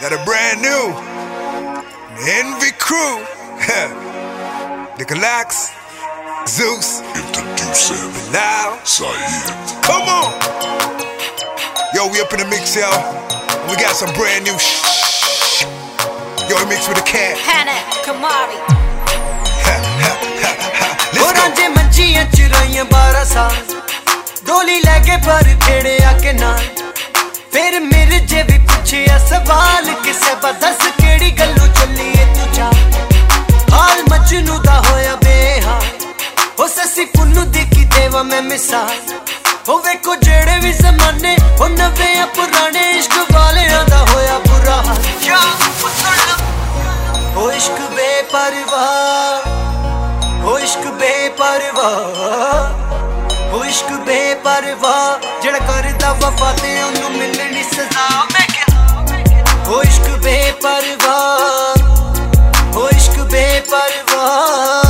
Got a brand new Envy crew. the Galax, Zeus, Introducing Now. Saeed. Come on. Yo, we up in the mix, yo. We got some brand new sh. Yo, we mix with a cat. Hannah Kamari. Let's ਹੋਰਾਂ go. ਜੇ ਮੰਜੀਆਂ ਚੁਰਾਈਆਂ 12 ਸਾਲ ਡੋਲੀ ਲੈ ਕੇ ਪਰ ਖੇੜਿਆ ਕੇ ਨਾਲ ਫਿਰ ਮੇਰੇ ਜੇ ਵੀ ਪੁੱਛਿਆ ਸਵਾਲ ਕਿਸੇ ਦੱਸ ਕਿਹੜੀ ਗੱਲੋਂ ਚੱਲੀਏ ਤੂੰ ਜਾ। ਹਾਲ ਮਜਨੂ ਦਾ ਹੋਇਆ ਬੇਹਾਲ। ਹੋ ਸੱਸੀ ਪੁੰਨੂ ਦੇਖੀ ਦੇਵਾ ਮੈਂ ਮਿਸਾਲ। ਹੋ ਵੇਖੋ ਜਿਹੜੇ ਵੀ ਜ਼ਮਾਨੇ, ਉਹ ਨਵੇਂ ਆ ਪੁਰਾਣੇ ਇਸ਼ਕ ਵਾਲਿਆਂ ਦਾ ਹੋਇਆ ਬੁਰਾ ਹੋ ਇਸ਼ਕ ਬੇਪਰਵਾਹ। ਹੋ ਇਸ਼ਕ ਬੇਪਰਵਾਹ। ਹੋ ਇਸ਼ਕ ਬੇਪਰਵਾਹ। ਜਿਹੜਾ ਕਰਦਾ ਵਫਾ ਤੇ ਉਹਨੂੰ ਮਿਲਣੀ ਸਜ਼ਾ। ਮੈਂ हो इश्क बेपरवाह हो इश्क बेपरवाह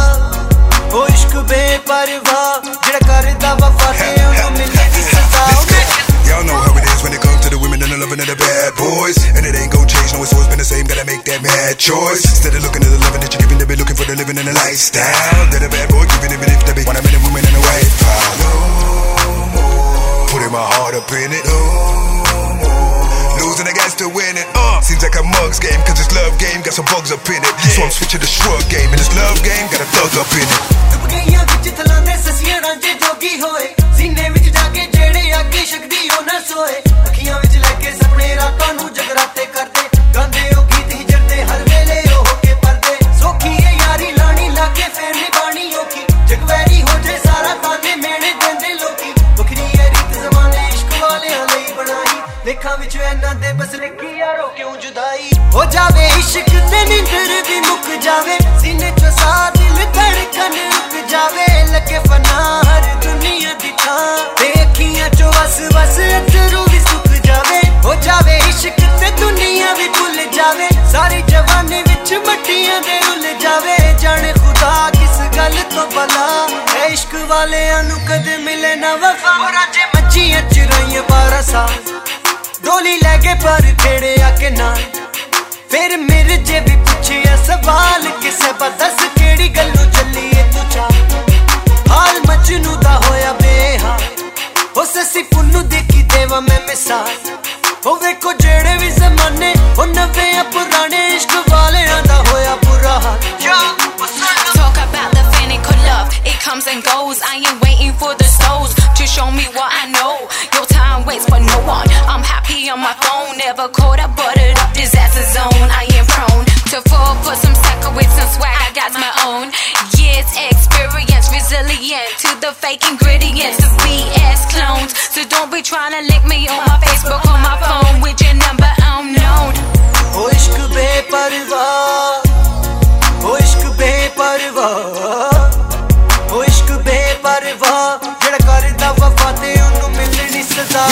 हो इश्क बेपरवाह जेड़ा करदा वफा ते उनु मिले Y'all know how it is when it comes to the women and the loving of the bad boys. And it ain't gonna change, no, it's always been the same. Gotta make that mad choice. Instead of looking at the loving that you're giving, they be looking for the living and the lifestyle. That a bad boy giving, even if they be one minute woman seems like a mugs game, cause it's love game, got some bugs up in it. So I'm switching to shrug game, and this love game, got a thug up in it. ਡੁੱਬ ਗਈਆਂ ਵਿੱਚ ਥਲਾਂਦੇ ਸਸੀਆਂ ਰਾਂਝੇ ਜੋਗੀ ਹੋਏ ਸੀਨੇ ਵਿੱਚ ਜਾ ਕੇ ਜਿਹੜੇ ਅੱਗੇ ਸ਼ਕਦੀ ਉਹ ਨਾ ਸੋਏ ਵਿੱਚ ਇਹਨਾਂ ਦੇ ਬਸ ਲਿਖੀ ਯਾਰੋ ਕਿਉਂ ਜੁਦਾਈ? ਹੋ ਜਾਵੇ ਇਸ਼ਕ ਤੇ ਨਿੰਦਰ ਵੀ ਮੁੱਕ ਜਾਵੇ। ਸੀਨੇ ਚੋਂ ਸਾਹ ਦਿਲ ਧੜਕਨ ਰੁਕ ਜਾਵੇ। ਲੱਗੇ ਫਨਾ ਹਰ ਦੁਨੀਆ ਦੀ ਥਾਂ। ਤੇ ਅੱਖੀਆਂ ਚੋਂ ਵਸ ਵਸ ਅਥਰੂ ਵੀ ਸੁੱਕ ਜਾਵੇ। ਹੋ ਜਾਵੇ ਇਸ਼ਕ ਤੇ ਦੁਨੀਆ ਵੀ ਭੁੱਲ ਜਾਵੇ। ਸਾਰੀ ਜਵਾਨੀ ਵਿੱਚ ਮੱਟੀਆਂ ਦੇ ਰੁੱਲ ਜਾਵੇ। ਜਾਣੇ ਖੁਦਾ ਕਿਸ ਗੱਲ ਤੋਂ ਭਲਾ? ਇਸ਼ਕ ਵਾਲਿਆਂ ਨੂੰ ਕਦੇ ਮਿਲੇ ਨਾ ਵਫਾ। ਰਾਜੇ ਮੱਝੀਆਂ ਮੱਛੀਆਂ ਚੁਰਾਈਆਂ 12 ਪਰ ਖੇੜਿਆ ਕੇ ਨਾਲ ਫਿਰ ਮੇਰੇ ਜੇ ਵੀ ਪੁੱਛਿਆ ਸਵਾਲ, ਕਿਸੇ ਬਾ ਦੱਸ ਕਿਹੜੀ ਗੱਲੋਂ ਚੱਲੀ ਏ ਤੂੰ ਚਾ ਹਾਲ ਮਜਨੂ ਦਾ ਹੋਇਆ ਬੇਹਾ ਹੋ ਸੱਸੀ ਪੁੰਨੂ ਦੇਖੀ ਦੇਵਾ ਮੈਂ ਮਿਸਾਲ। ਹੋ ਵੇਖੋ ਜਿਹੜੇ ਵੀ never cold, I buttered up disaster zone. I am prone to fall for some sucker with some swag. I got my own years experience, resilient to the fake ingredients of BS clones. So don't be trying to link me on my Facebook or my phone with your number unknown. Oh, ishq beparwa, oh ishq beparwa, oh ishq beparwa. ਜਿਹੜਾ ਕਰਦਾ ਵਫਾ ਤੇ ਉਹਨੂੰ ਮਿਲਣੀ ਸਜ਼ਾ